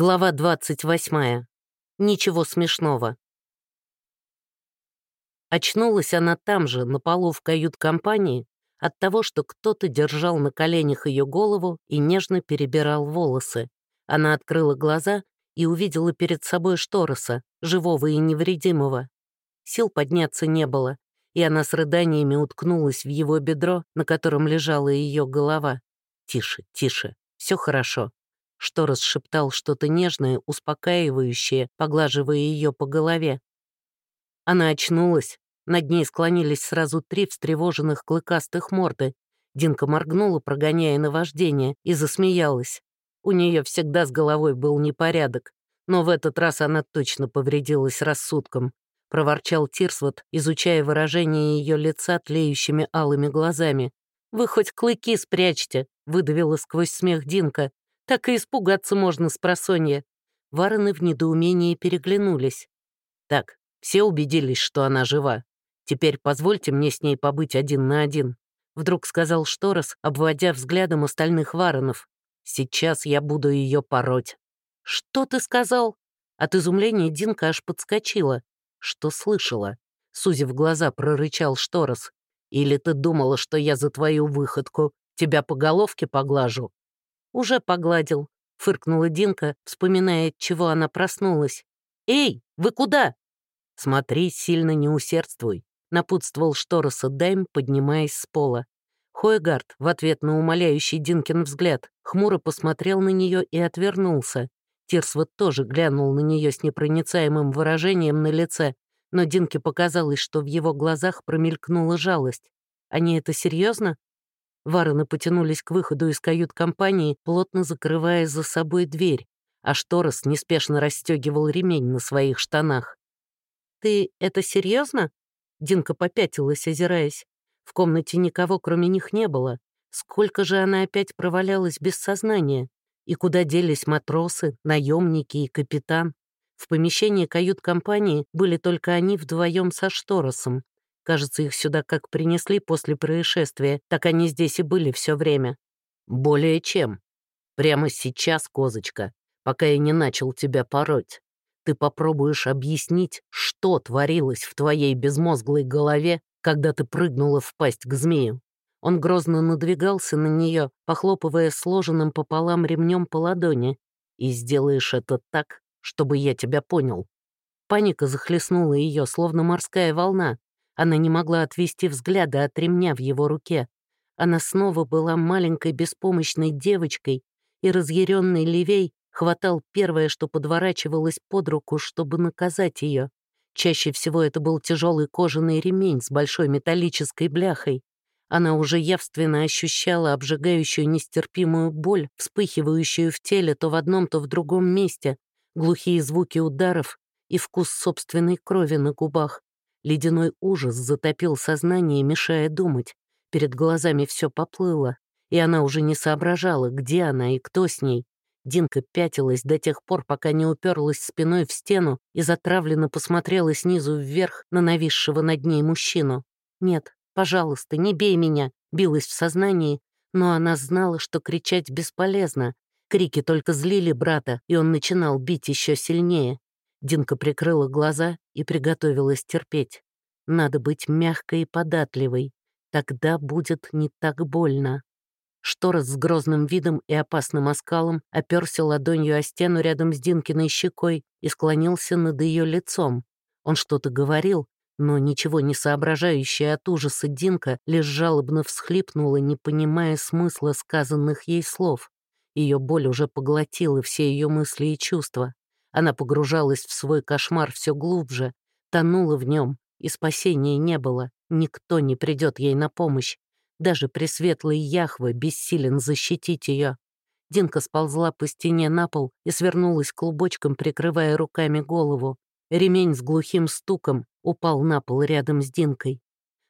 Глава 28. Ничего смешного. Очнулась она там же, на полу в кают-компании, от того, что кто-то держал на коленях ее голову и нежно перебирал волосы. Она открыла глаза и увидела перед собой Штороса, живого и невредимого. Сил подняться не было, и она с рыданиями уткнулась в его бедро, на котором лежала ее голова. «Тише, тише, все хорошо», что расшептал что-то нежное, успокаивающее, поглаживая ее по голове. Она очнулась. Над ней склонились сразу три встревоженных клыкастых морды. Динка моргнула, прогоняя наваждение, и засмеялась. У нее всегда с головой был непорядок, но в этот раз она точно повредилась рассудком. Проворчал Тирсвот, изучая выражение ее лица тлеющими алыми глазами. «Вы хоть клыки спрячьте», — выдавила сквозь смех Динка. Так и испугаться можно с просонья. Варены в недоумении переглянулись. Так, все убедились, что она жива. Теперь позвольте мне с ней побыть один на один. Вдруг сказал Шторос, обводя взглядом остальных Варонов. Сейчас я буду ее пороть. Что ты сказал? От изумления Динка аж подскочила. Что слышала? Сузив глаза, прорычал Шторос. Или ты думала, что я за твою выходку тебя по головке поглажу? «Уже погладил», — фыркнула Динка, вспоминая, от чего она проснулась. «Эй, вы куда?» «Смотри, сильно не усердствуй», — напутствовал Штороса Дайм, поднимаясь с пола. Хойгард, в ответ на умоляющий Динкин взгляд, хмуро посмотрел на нее и отвернулся. Тирсвот тоже глянул на нее с непроницаемым выражением на лице, но Динке показалось, что в его глазах промелькнула жалость. Они это серьезно? Варены потянулись к выходу из кают-компании, плотно закрывая за собой дверь, а Шторос неспешно расстегивал ремень на своих штанах. «Ты это серьезно? Динка попятилась, озираясь. В комнате никого, кроме них, не было. Сколько же она опять провалялась без сознания? И куда делись матросы, наемники и капитан? В помещении кают-компании были только они вдвоем со Шторосом, Кажется, их сюда как принесли после происшествия, так они здесь и были все время. Более чем. Прямо сейчас, козочка, пока я не начал тебя пороть. Ты попробуешь объяснить, что творилось в твоей безмозглой голове, когда ты прыгнула в пасть к змею. Он грозно надвигался на нее, похлопывая сложенным пополам ремнем по ладони. И сделаешь это так, чтобы я тебя понял. Паника захлестнула ее, словно морская волна. Она не могла отвести взгляда от ремня в его руке. Она снова была маленькой беспомощной девочкой, и разъяренный Левей хватал первое, что подворачивалось под руку, чтобы наказать ее. Чаще всего это был тяжелый кожаный ремень с большой металлической бляхой. Она уже явственно ощущала обжигающую нестерпимую боль, вспыхивающую в теле то в одном, то в другом месте, глухие звуки ударов и вкус собственной крови на губах. Ледяной ужас затопил сознание, мешая думать. Перед глазами все поплыло, и она уже не соображала, где она и кто с ней. Динка пятилась до тех пор, пока не уперлась спиной в стену и затравленно посмотрела снизу вверх на нависшего над ней мужчину. «Нет, пожалуйста, не бей меня», — билась в сознании, но она знала, что кричать бесполезно. Крики только злили брата, и он начинал бить еще сильнее. Динка прикрыла глаза и приготовилась терпеть. Надо быть мягкой и податливой. Тогда будет не так больно. Шторос с грозным видом и опасным оскалом оперся ладонью о стену рядом с Динкиной щекой и склонился над ее лицом. Он что-то говорил, но ничего не соображающая от ужаса Динка лишь жалобно всхлипнула, не понимая смысла сказанных ей слов. Ее боль уже поглотила все ее мысли и чувства. Она погружалась в свой кошмар все глубже, тонула в нем, и спасения не было, никто не придет ей на помощь. Даже пресветлый Яхва бессилен защитить ее. Динка сползла по стене на пол и свернулась клубочком, прикрывая руками голову. Ремень с глухим стуком упал на пол рядом с Динкой.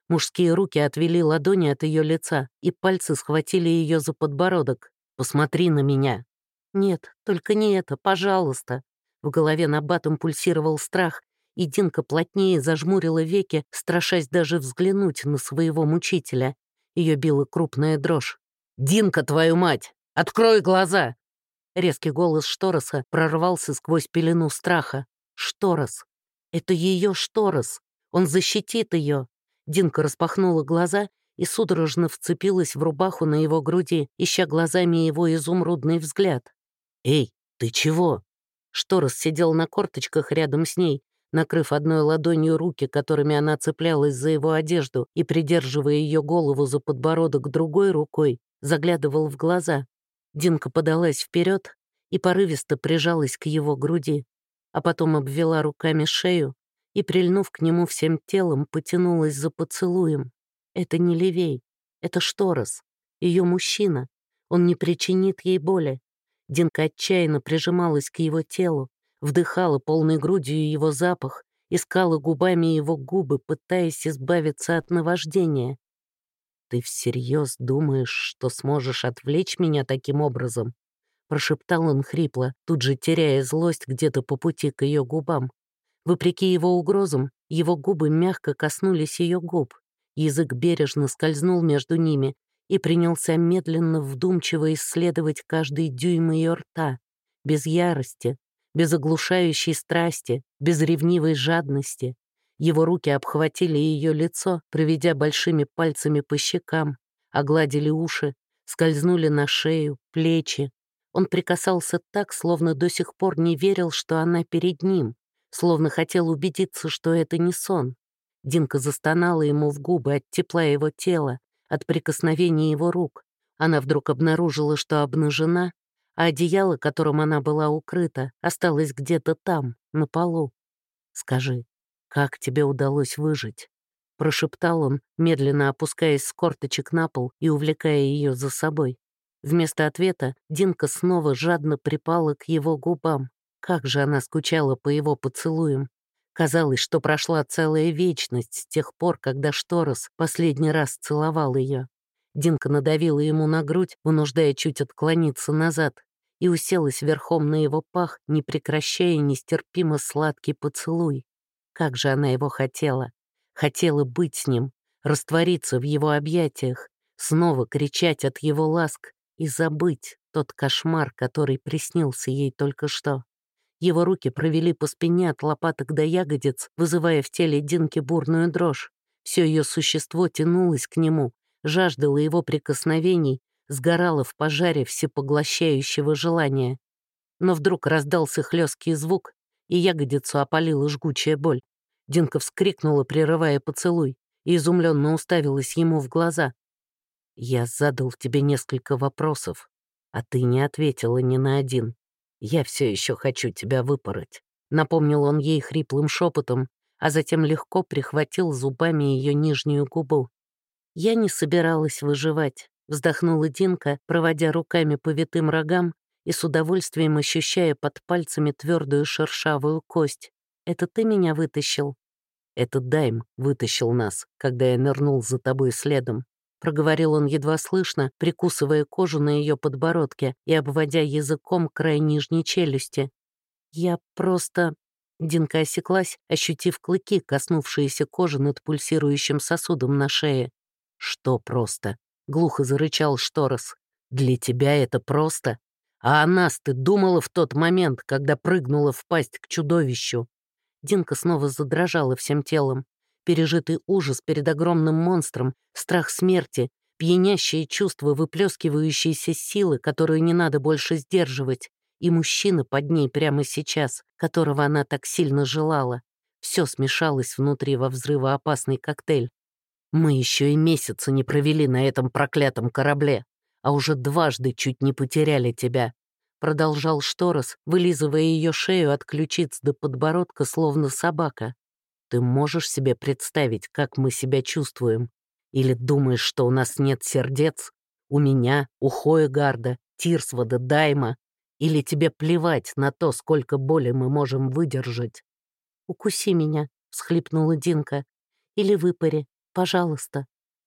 Мужские руки отвели ладони от ее лица, и пальцы схватили ее за подбородок. «Посмотри на меня!» «Нет, только не это, пожалуйста!» В голове на пульсировал страх, и Динка плотнее зажмурила веки, страшась даже взглянуть на своего мучителя. Ее била крупная дрожь. «Динка, твою мать! Открой глаза!» Резкий голос Штороса прорвался сквозь пелену страха. «Шторос! Это ее Шторос! Он защитит ее!» Динка распахнула глаза и судорожно вцепилась в рубаху на его груди, ища глазами его изумрудный взгляд. «Эй, ты чего?» Шторос сидел на корточках рядом с ней, накрыв одной ладонью руки, которыми она цеплялась за его одежду и, придерживая ее голову за подбородок другой рукой, заглядывал в глаза. Динка подалась вперед и порывисто прижалась к его груди, а потом обвела руками шею и, прильнув к нему всем телом, потянулась за поцелуем. Это не Левей, это Шторос, ее мужчина. Он не причинит ей боли. Динка отчаянно прижималась к его телу, вдыхала полной грудью его запах, искала губами его губы, пытаясь избавиться от наваждения. «Ты всерьез думаешь, что сможешь отвлечь меня таким образом?» Прошептал он хрипло, тут же теряя злость где-то по пути к ее губам. Вопреки его угрозам, его губы мягко коснулись ее губ. Язык бережно скользнул между ними и принялся медленно, вдумчиво исследовать каждый дюйм ее рта, без ярости, без оглушающей страсти, без ревнивой жадности. Его руки обхватили ее лицо, проведя большими пальцами по щекам, огладили уши, скользнули на шею, плечи. Он прикасался так, словно до сих пор не верил, что она перед ним, словно хотел убедиться, что это не сон. Динка застонала ему в губы от тепла его тела, от прикосновения его рук. Она вдруг обнаружила, что обнажена, а одеяло, которым она была укрыта, осталось где-то там, на полу. «Скажи, как тебе удалось выжить?» Прошептал он, медленно опускаясь с корточек на пол и увлекая ее за собой. Вместо ответа Динка снова жадно припала к его губам. Как же она скучала по его поцелуям. Казалось, что прошла целая вечность с тех пор, когда Шторос последний раз целовал ее. Динка надавила ему на грудь, вынуждая чуть отклониться назад, и уселась верхом на его пах, не прекращая нестерпимо сладкий поцелуй. Как же она его хотела. Хотела быть с ним, раствориться в его объятиях, снова кричать от его ласк и забыть тот кошмар, который приснился ей только что. Его руки провели по спине от лопаток до ягодиц, вызывая в теле Динки бурную дрожь. Все ее существо тянулось к нему, жаждало его прикосновений, сгорала в пожаре всепоглощающего желания. Но вдруг раздался хлесткий звук, и ягодицу опалила жгучая боль. Динка вскрикнула, прерывая поцелуй, и изумленно уставилась ему в глаза. «Я задал тебе несколько вопросов, а ты не ответила ни на один. Я все еще хочу тебя выпороть», — напомнил он ей хриплым шепотом, а затем легко прихватил зубами ее нижнюю губу. Я не собиралась выживать. Вздохнула Динка, проводя руками по витым рогам и с удовольствием ощущая под пальцами твердую шершавую кость. «Это ты меня вытащил?» «Это Дайм вытащил нас, когда я нырнул за тобой следом», — проговорил он едва слышно, прикусывая кожу на ее подбородке и обводя языком край нижней челюсти. «Я просто...» Динка осеклась, ощутив клыки, коснувшиеся кожи над пульсирующим сосудом на шее. «Что просто?» глухо зарычал Шторос. «Для тебя это просто. А о нас ты думала в тот момент, когда прыгнула в пасть к чудовищу?» Динка снова задрожала всем телом. Пережитый ужас перед огромным монстром, страх смерти, пьянящее чувство выплескивающейся силы, которую не надо больше сдерживать, и мужчина под ней прямо сейчас, которого она так сильно желала. Все смешалось внутри во взрывоопасный коктейль. Мы еще и месяца не провели на этом проклятом корабле, а уже дважды чуть не потеряли тебя», — продолжал Шторос, вылизывая ее шею от ключиц до подбородка, словно собака. «Ты можешь себе представить, как мы себя чувствуем? Или думаешь, что у нас нет сердец? У меня, у Хоегарда, Тирсвода, Дайма? Или тебе плевать на то, сколько боли мы можем выдержать?» «Укуси меня», — всхлипнула Динка. «Или выпари, Пожалуйста».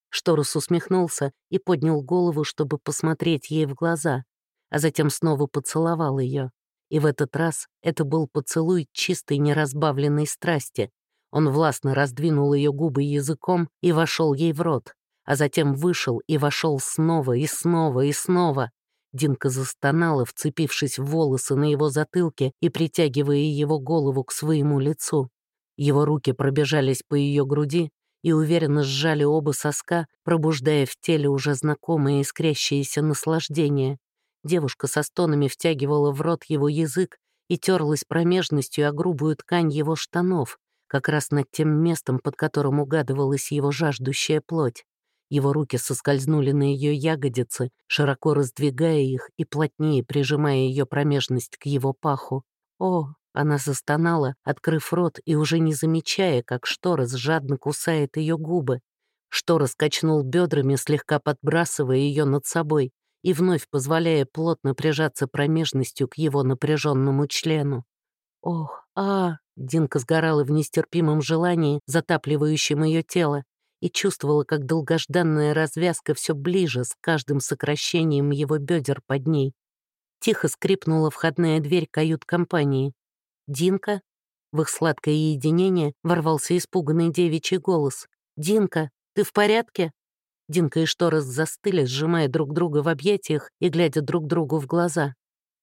Шторус усмехнулся и поднял голову, чтобы посмотреть ей в глаза, а затем снова поцеловал ее. И в этот раз это был поцелуй чистой неразбавленной страсти. Он властно раздвинул ее губы языком и вошел ей в рот, а затем вышел и вошел снова и снова и снова. Динка застонала, вцепившись в волосы на его затылке и притягивая его голову к своему лицу. Его руки пробежались по ее груди и уверенно сжали оба соска, пробуждая в теле уже знакомое искрящееся наслаждение. Девушка со стонами втягивала в рот его язык и терлась промежностью о грубую ткань его штанов, как раз над тем местом, под которым угадывалась его жаждущая плоть. Его руки соскользнули на ее ягодицы, широко раздвигая их и плотнее прижимая ее промежность к его паху. О, она застонала, открыв рот и уже не замечая, как Шторос жадно кусает ее губы. Шторос качнул бедрами, слегка подбрасывая ее над собой и вновь позволяя плотно прижаться промежностью к его напряженному члену. Ох, а, Динка сгорала в нестерпимом желании, затапливающем ее тело, и чувствовала, как долгожданная развязка все ближе с каждым сокращением его бедер под ней. Тихо скрипнула входная дверь кают-компании. «Динка?» В их сладкое единение ворвался испуганный девичий голос. «Динка, ты в порядке?» Динка и Шторос застыли, сжимая друг друга в объятиях и глядя друг другу в глаза.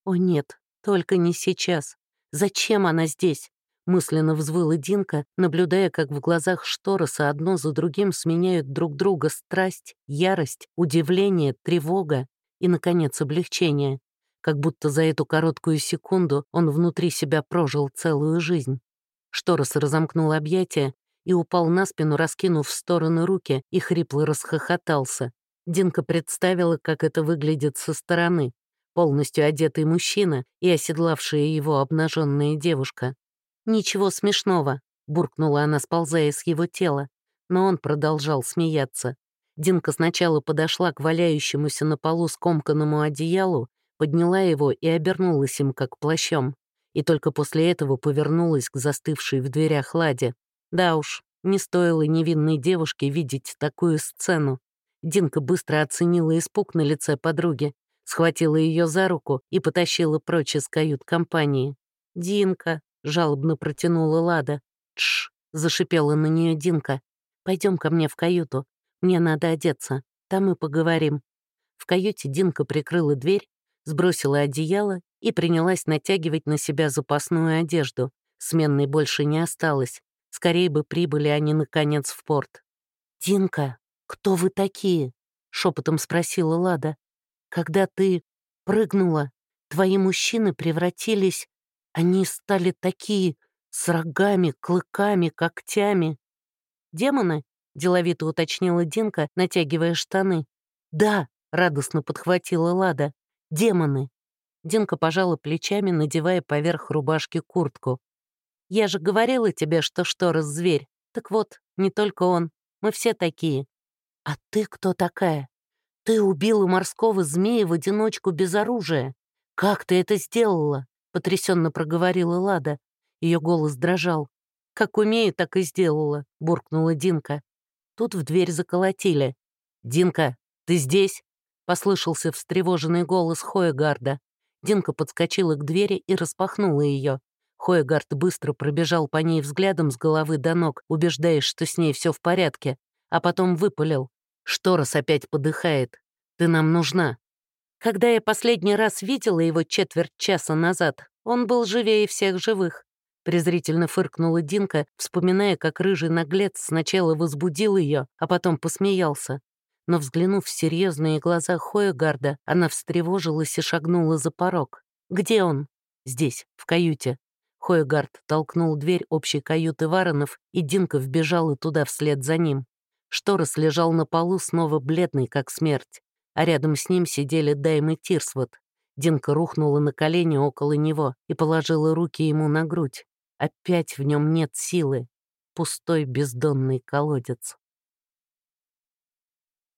«О нет, только не сейчас. Зачем она здесь?» Мысленно взвыла Динка, наблюдая, как в глазах Штороса одно за другим сменяют друг друга страсть, ярость, удивление, тревога и, наконец, облегчение. Как будто за эту короткую секунду он внутри себя прожил целую жизнь. Шторос разомкнул объятия и упал на спину, раскинув в стороны руки, и хрипло расхохотался. Динка представила, как это выглядит со стороны. Полностью одетый мужчина и оседлавшая его обнаженная девушка. «Ничего смешного», — буркнула она, сползая с его тела, но он продолжал смеяться. Динка сначала подошла к валяющемуся на полу скомканному одеялу, подняла его и обернулась им как плащом. И только после этого повернулась к застывшей в дверях Ладе. Да уж, не стоило невинной девушке видеть такую сцену. Динка быстро оценила испуг на лице подруги, схватила ее за руку и потащила прочь из кают-компании. «Динка», — жалобно протянула Лада. «Тш!» — зашипела на нее Динка. Пойдем ко мне в каюту. Мне надо одеться. Там мы поговорим». В каюте Динка прикрыла дверь, сбросила одеяло и принялась натягивать на себя запасную одежду. Сменной больше не осталось. Скорее бы прибыли они, наконец, в порт. «Динка, кто вы такие?» — шепотом спросила Лада. «Когда ты прыгнула, твои мужчины превратились они стали такие, с рогами, клыками, когтями. «Демоны?» — деловито уточнила Динка, натягивая штаны. «Да», — радостно подхватила Лада, — «демоны». Динка пожала плечами, надевая поверх рубашки куртку. «Я же говорила тебе, что Шторос — зверь. Так вот, не только он. Мы все такие». «А ты кто такая? Ты убила морского змея в одиночку без оружия. Как ты это сделала?» — потрясенно проговорила Лада. Ее голос дрожал. «Как умею, так и сделала», — буркнула Динка. Тут в дверь заколотили. «Динка, ты здесь?» — послышался встревоженный голос Хоегарда. Динка подскочила к двери и распахнула ее. Хоегард быстро пробежал по ней взглядом с головы до ног, убеждаясь, что с ней все в порядке, а потом выпалил. «Шторос опять подыхает. Ты нам нужна». Когда я последний раз видела его четверть часа назад, он был живее всех живых. Презрительно фыркнула Динка, вспоминая, как рыжий наглец сначала возбудил ее, а потом посмеялся. Но, взглянув в серьезные глаза Хоегарда, она встревожилась и шагнула за порог. «Где он?» «Здесь, в каюте». Хоегард толкнул дверь общей каюты Варонов, и Динка вбежала туда вслед за ним. Шторос лежал на полу, снова бледный, как смерть а рядом с ним сидели Дайм и Тирсвот. Динка рухнула на колени около него и положила руки ему на грудь. Опять в нем нет силы. Пустой бездонный колодец.